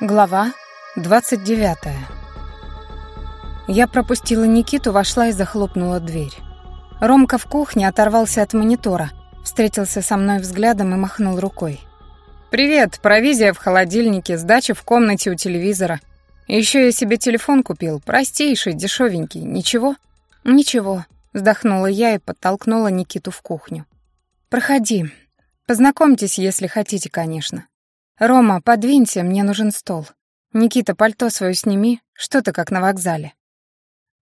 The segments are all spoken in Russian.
Глава 29. Я пропустила Никиту, вошла и захлопнула дверь. Ромка в кухне оторвался от монитора, встретился со мной взглядом и махнул рукой. «Привет, провизия в холодильнике, сдача в комнате у телевизора. Еще я себе телефон купил, простейший, дешевенький. Ничего?» «Ничего», — вздохнула я и подтолкнула Никиту в кухню. «Проходи. Познакомьтесь, если хотите, конечно. «Рома, подвинься, мне нужен стол. Никита, пальто свое сними, что ты как на вокзале».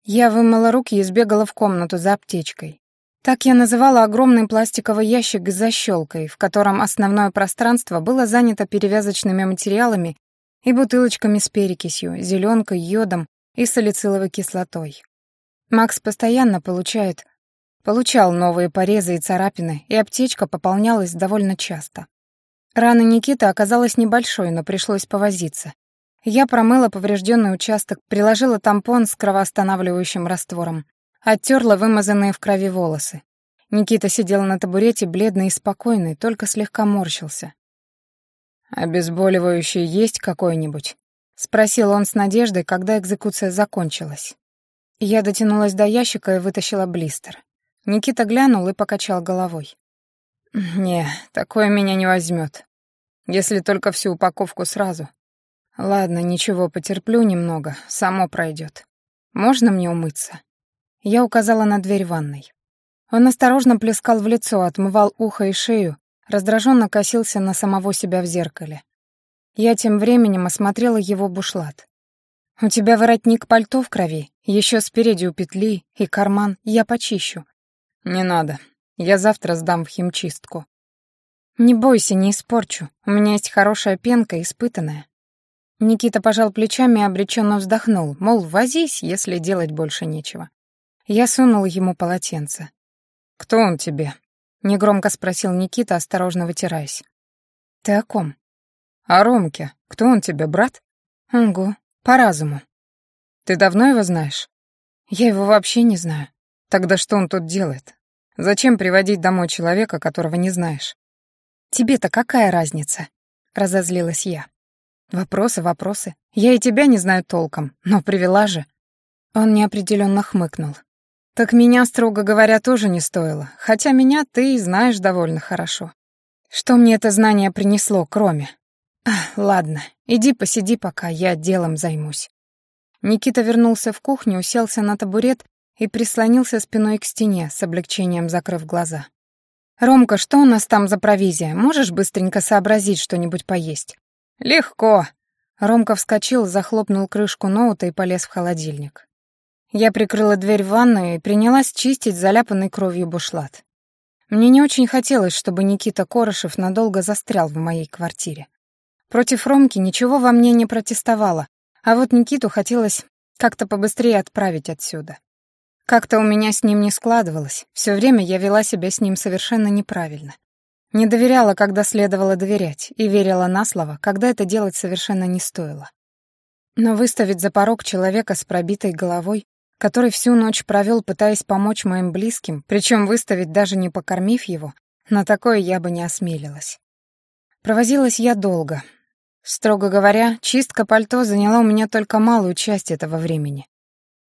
Я вымыла руки и сбегала в комнату за аптечкой. Так я называла огромный пластиковый ящик с защелкой, в котором основное пространство было занято перевязочными материалами и бутылочками с перекисью, зеленкой, йодом и салициловой кислотой. Макс постоянно получает, получал новые порезы и царапины, и аптечка пополнялась довольно часто. Рана Никиты оказалась небольшой, но пришлось повозиться. Я промыла поврежденный участок, приложила тампон с кровоостанавливающим раствором, оттерла вымазанные в крови волосы. Никита сидел на табурете, бледный и спокойный, только слегка морщился. «Обезболивающее есть какое-нибудь?» — спросил он с надеждой, когда экзекуция закончилась. Я дотянулась до ящика и вытащила блистер. Никита глянул и покачал головой. «Не, такое меня не возьмет. Если только всю упаковку сразу. Ладно, ничего, потерплю немного, само пройдет. Можно мне умыться?» Я указала на дверь ванной. Он осторожно плескал в лицо, отмывал ухо и шею, раздраженно косился на самого себя в зеркале. Я тем временем осмотрела его бушлат. «У тебя воротник пальто в крови, еще спереди у петли и карман, я почищу». «Не надо, я завтра сдам в химчистку. Не бойся, не испорчу. У меня есть хорошая пенка, испытанная. Никита пожал плечами и обреченно вздохнул, мол, возись, если делать больше нечего. Я сунул ему полотенце. «Кто он тебе?» — негромко спросил Никита, осторожно вытираясь. «Ты о ком?» «О Ромке. Кто он тебе, брат?» «Угу, по разуму». «Ты давно его знаешь?» «Я его вообще не знаю». «Тогда что он тут делает? Зачем приводить домой человека, которого не знаешь? Тебе-то какая разница? Разозлилась я. Вопросы, вопросы. Я и тебя не знаю толком, но привела же. Он неопределенно хмыкнул. Так меня, строго говоря, тоже не стоило, хотя меня ты знаешь довольно хорошо. Что мне это знание принесло, кроме? Ах, ладно, иди посиди пока, я делом займусь. Никита вернулся в кухню, уселся на табурет и прислонился спиной к стене, с облегчением закрыв глаза. «Ромка, что у нас там за провизия? Можешь быстренько сообразить что-нибудь поесть?» «Легко!» Ромка вскочил, захлопнул крышку ноута и полез в холодильник. Я прикрыла дверь в ванную и принялась чистить заляпанный кровью бушлат. Мне не очень хотелось, чтобы Никита Корошев надолго застрял в моей квартире. Против Ромки ничего во мне не протестовало, а вот Никиту хотелось как-то побыстрее отправить отсюда. Как-то у меня с ним не складывалось, все время я вела себя с ним совершенно неправильно. Не доверяла, когда следовало доверять, и верила на слово, когда это делать совершенно не стоило. Но выставить за порог человека с пробитой головой, который всю ночь провел, пытаясь помочь моим близким, причем выставить даже не покормив его, на такое я бы не осмелилась. Провозилась я долго. Строго говоря, чистка пальто заняла у меня только малую часть этого времени.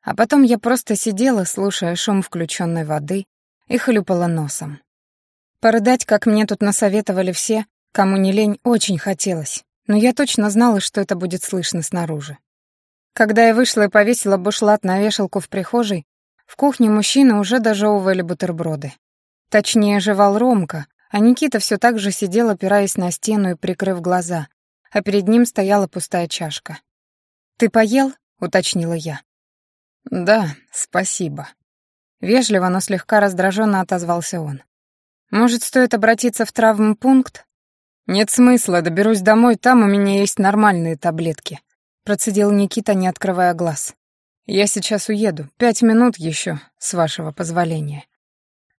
А потом я просто сидела, слушая шум включенной воды, и хлюпала носом. Порыдать, как мне тут насоветовали все, кому не лень, очень хотелось, но я точно знала, что это будет слышно снаружи. Когда я вышла и повесила бушлат на вешалку в прихожей, в кухне мужчины уже дожевывали бутерброды. Точнее, жевал Ромка, а Никита все так же сидел, опираясь на стену и прикрыв глаза, а перед ним стояла пустая чашка. «Ты поел?» — уточнила я. «Да, спасибо». Вежливо, но слегка раздраженно отозвался он. «Может, стоит обратиться в травмпункт?» «Нет смысла, доберусь домой, там у меня есть нормальные таблетки», процедил Никита, не открывая глаз. «Я сейчас уеду, пять минут еще, с вашего позволения».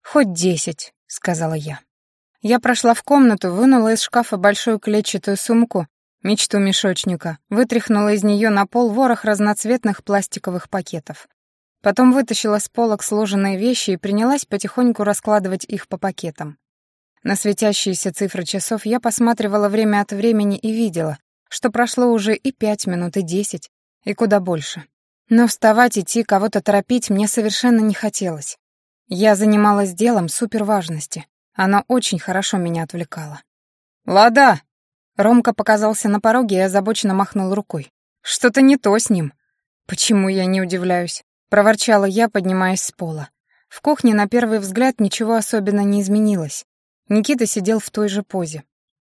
«Хоть десять», — сказала я. Я прошла в комнату, вынула из шкафа большую клетчатую сумку мечту мешочника, вытряхнула из нее на пол ворох разноцветных пластиковых пакетов. Потом вытащила с полок сложенные вещи и принялась потихоньку раскладывать их по пакетам. На светящиеся цифры часов я посматривала время от времени и видела, что прошло уже и пять минут, и десять, и куда больше. Но вставать, идти, кого-то торопить мне совершенно не хотелось. Я занималась делом суперважности. Оно очень хорошо меня отвлекало. «Лада!» Ромка показался на пороге и озабоченно махнул рукой. «Что-то не то с ним». «Почему я не удивляюсь?» — проворчала я, поднимаясь с пола. В кухне на первый взгляд ничего особенно не изменилось. Никита сидел в той же позе.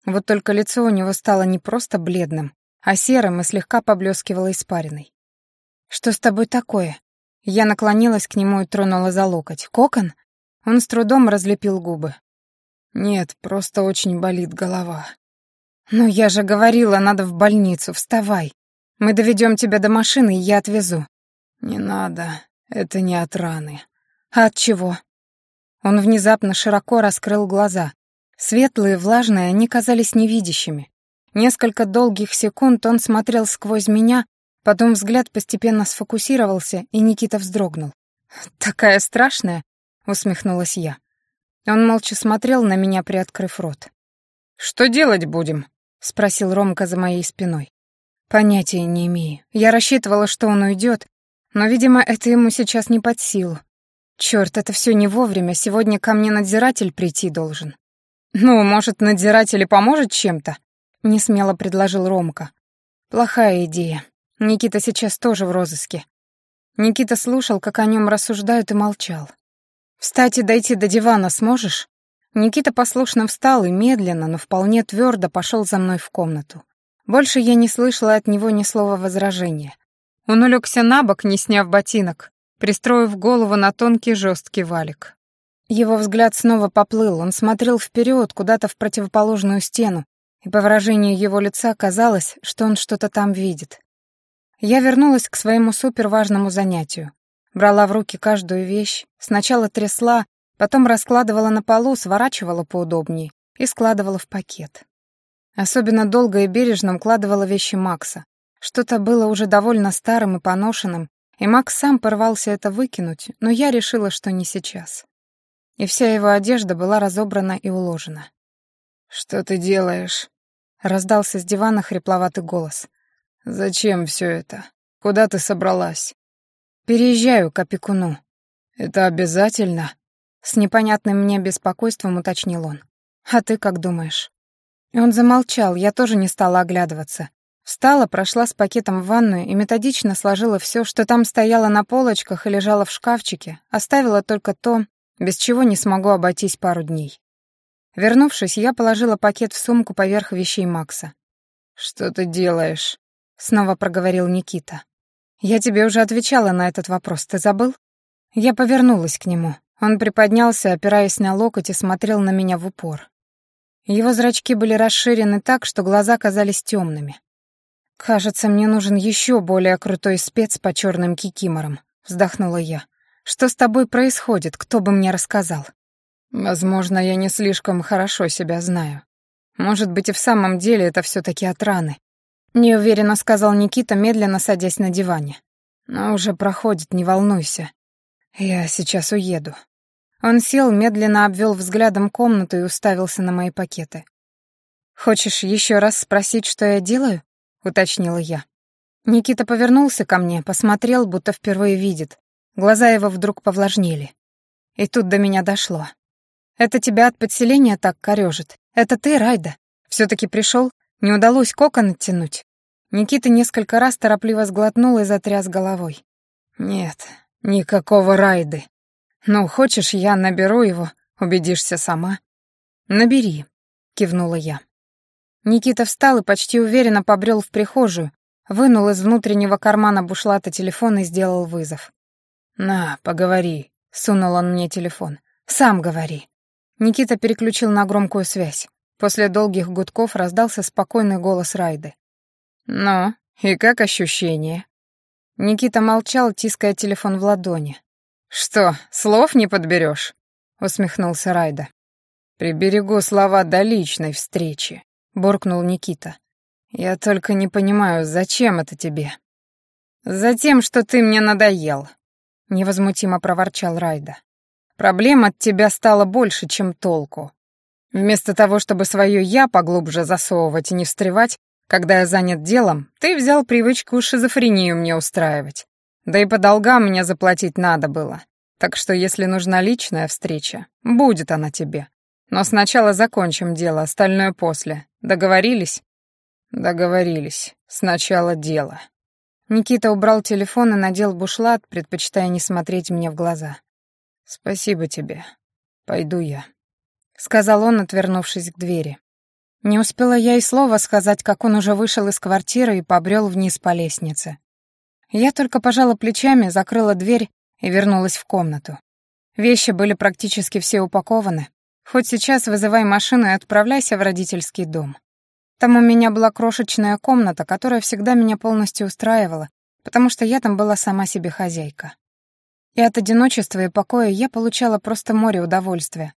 Вот только лицо у него стало не просто бледным, а серым и слегка поблескивало испариной. «Что с тобой такое?» Я наклонилась к нему и тронула за локоть. «Кокон?» Он с трудом разлепил губы. «Нет, просто очень болит голова». «Ну, я же говорила, надо в больницу, вставай. Мы доведем тебя до машины, и я отвезу». «Не надо, это не от раны». «А от чего?» Он внезапно широко раскрыл глаза. Светлые, влажные, они казались невидящими. Несколько долгих секунд он смотрел сквозь меня, потом взгляд постепенно сфокусировался, и Никита вздрогнул. «Такая страшная?» — усмехнулась я. Он молча смотрел на меня, приоткрыв рот. «Что делать будем?» — спросил Ромка за моей спиной. «Понятия не имею. Я рассчитывала, что он уйдет, но, видимо, это ему сейчас не под силу. Черт, это все не вовремя, сегодня ко мне надзиратель прийти должен». «Ну, может, надзиратель и поможет чем-то?» — несмело предложил Ромка. «Плохая идея. Никита сейчас тоже в розыске». Никита слушал, как о нем рассуждают, и молчал. «Встать и дойти до дивана сможешь?» Никита послушно встал и медленно, но вполне твердо пошел за мной в комнату. Больше я не слышала от него ни слова возражения. Он улегся на бок, не сняв ботинок, пристроив голову на тонкий жесткий валик. Его взгляд снова поплыл, он смотрел вперед, куда-то в противоположную стену, и по выражению его лица казалось, что он что-то там видит. Я вернулась к своему суперважному занятию. Брала в руки каждую вещь, сначала трясла, потом раскладывала на полу, сворачивала поудобнее и складывала в пакет. Особенно долго и бережно укладывала вещи Макса. Что-то было уже довольно старым и поношенным, и Макс сам порвался это выкинуть, но я решила, что не сейчас. И вся его одежда была разобрана и уложена. «Что ты делаешь?» — раздался с дивана хрипловатый голос. «Зачем все это? Куда ты собралась?» «Переезжаю к опекуну». «Это обязательно?» С непонятным мне беспокойством уточнил он. «А ты как думаешь?» Он замолчал, я тоже не стала оглядываться. Встала, прошла с пакетом в ванную и методично сложила все, что там стояло на полочках и лежало в шкафчике, оставила только то, без чего не смогу обойтись пару дней. Вернувшись, я положила пакет в сумку поверх вещей Макса. «Что ты делаешь?» — снова проговорил Никита. «Я тебе уже отвечала на этот вопрос, ты забыл?» Я повернулась к нему. Он приподнялся, опираясь на локоть, и смотрел на меня в упор. Его зрачки были расширены так, что глаза казались темными. «Кажется, мне нужен еще более крутой спец по черным кикиморам», — вздохнула я. «Что с тобой происходит? Кто бы мне рассказал?» «Возможно, я не слишком хорошо себя знаю. Может быть, и в самом деле это все таки от раны. Неуверенно сказал Никита, медленно садясь на диване. Но уже проходит, не волнуйся. Я сейчас уеду. Он сел, медленно обвел взглядом комнату и уставился на мои пакеты. «Хочешь еще раз спросить, что я делаю?» — уточнила я. Никита повернулся ко мне, посмотрел, будто впервые видит. Глаза его вдруг повлажнели. И тут до меня дошло. «Это тебя от подселения так корёжит. Это ты, Райда. все таки пришел не удалось кокон оттянуть. Никита несколько раз торопливо сглотнул и затряс головой. «Нет, никакого райды. Ну, хочешь, я наберу его, убедишься сама?» «Набери», — кивнула я. Никита встал и почти уверенно побрел в прихожую, вынул из внутреннего кармана бушлата телефон и сделал вызов. «На, поговори», — сунул он мне телефон. «Сам говори». Никита переключил на громкую связь. После долгих гудков раздался спокойный голос Райды. «Ну, и как ощущение?» Никита молчал, тиская телефон в ладони. «Что, слов не подберешь?» — усмехнулся Райда. «Приберегу слова до личной встречи», — буркнул Никита. «Я только не понимаю, зачем это тебе?» «Затем, что ты мне надоел», — невозмутимо проворчал Райда. «Проблем от тебя стало больше, чем толку. Вместо того, чтобы свое «я» поглубже засовывать и не встревать, Когда я занят делом, ты взял привычку шизофрению мне устраивать. Да и по долгам мне заплатить надо было. Так что если нужна личная встреча, будет она тебе. Но сначала закончим дело, остальное после. Договорились? Договорились. Сначала дело. Никита убрал телефон и надел бушлат, предпочитая не смотреть мне в глаза. «Спасибо тебе. Пойду я», — сказал он, отвернувшись к двери. Не успела я и слова сказать, как он уже вышел из квартиры и побрел вниз по лестнице. Я только пожала плечами, закрыла дверь и вернулась в комнату. Вещи были практически все упакованы. Хоть сейчас вызывай машину и отправляйся в родительский дом. Там у меня была крошечная комната, которая всегда меня полностью устраивала, потому что я там была сама себе хозяйка. И от одиночества и покоя я получала просто море удовольствия,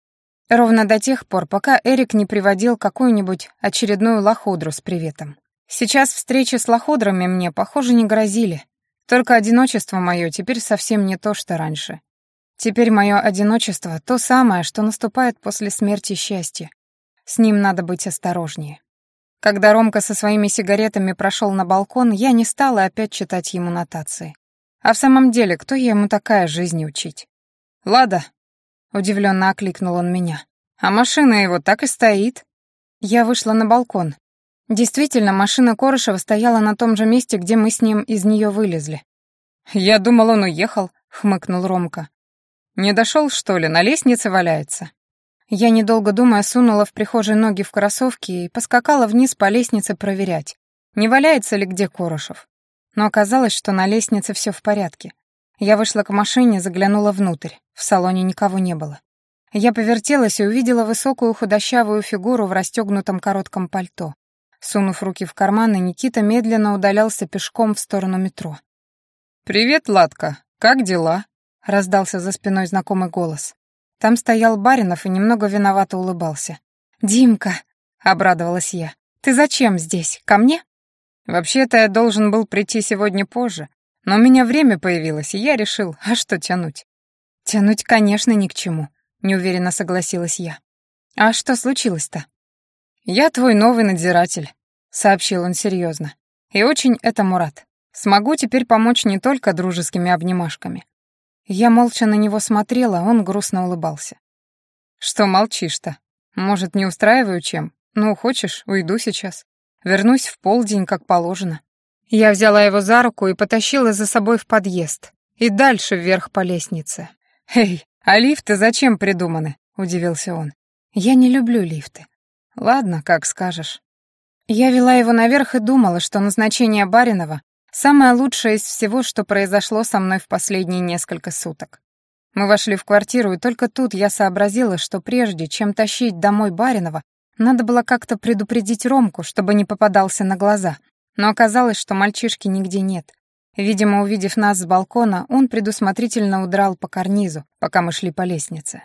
Ровно до тех пор, пока Эрик не приводил какую-нибудь очередную лохудру с приветом. Сейчас встречи с лохудрами мне, похоже, не грозили. Только одиночество мое теперь совсем не то, что раньше. Теперь мое одиночество — то самое, что наступает после смерти счастья. С ним надо быть осторожнее. Когда Ромка со своими сигаретами прошел на балкон, я не стала опять читать ему нотации. А в самом деле, кто я ему такая жизни учить? «Лада, Удивленно окликнул он меня. «А машина его так и стоит». Я вышла на балкон. Действительно, машина Корышева стояла на том же месте, где мы с ним из нее вылезли. «Я думал, он уехал», — хмыкнул Ромка. «Не дошел, что ли? На лестнице валяется?» Я, недолго думая, сунула в прихожей ноги в кроссовки и поскакала вниз по лестнице проверять, не валяется ли где Корошев. Но оказалось, что на лестнице все в порядке. Я вышла к машине, заглянула внутрь. В салоне никого не было. Я повертелась и увидела высокую худощавую фигуру в расстегнутом коротком пальто. Сунув руки в карманы, Никита медленно удалялся пешком в сторону метро. «Привет, Ладка. Как дела?» — раздался за спиной знакомый голос. Там стоял Баринов и немного виновато улыбался. «Димка!» — обрадовалась я. «Ты зачем здесь? Ко мне?» «Вообще-то я должен был прийти сегодня позже, но у меня время появилось, и я решил, а что тянуть? Тянуть, конечно, ни к чему, неуверенно согласилась я. А что случилось-то? Я твой новый надзиратель, сообщил он серьезно. И очень этому рад. Смогу теперь помочь не только дружескими обнимашками. Я молча на него смотрела, он грустно улыбался. «Что молчишь-то? Может, не устраиваю чем? Ну, хочешь, уйду сейчас. Вернусь в полдень, как положено. Я взяла его за руку и потащила за собой в подъезд. И дальше вверх по лестнице. «Эй, а лифты зачем придуманы?» — удивился он. «Я не люблю лифты». «Ладно, как скажешь». Я вела его наверх и думала, что назначение Баринова — самое лучшее из всего, что произошло со мной в последние несколько суток. Мы вошли в квартиру, и только тут я сообразила, что прежде, чем тащить домой Баринова, надо было как-то предупредить Ромку, чтобы не попадался на глаза, но оказалось, что мальчишки нигде нет. Видимо, увидев нас с балкона, он предусмотрительно удрал по карнизу, пока мы шли по лестнице.